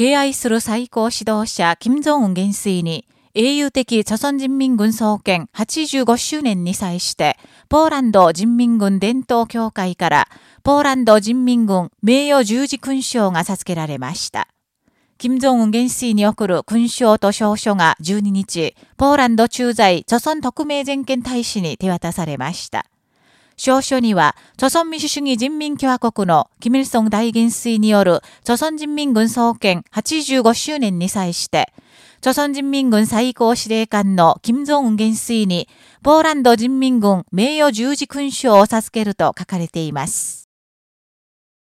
敬愛する最高指導者、金正恩元帥に、英雄的朝鮮人民軍創建85周年に際して、ポーランド人民軍伝統協会から、ポーランド人民軍名誉十字勲章が授けられました。金正恩元帥に送る勲章と証書が12日、ポーランド駐在、朝鮮特命全権大使に手渡されました。証書には、朝鮮民主主義人民共和国のキミルソン大元帥による朝鮮人民軍創建85周年に際して、朝鮮人民軍最高司令官の金正恩元帥に、ポーランド人民軍名誉十字勲章を授けると書かれています。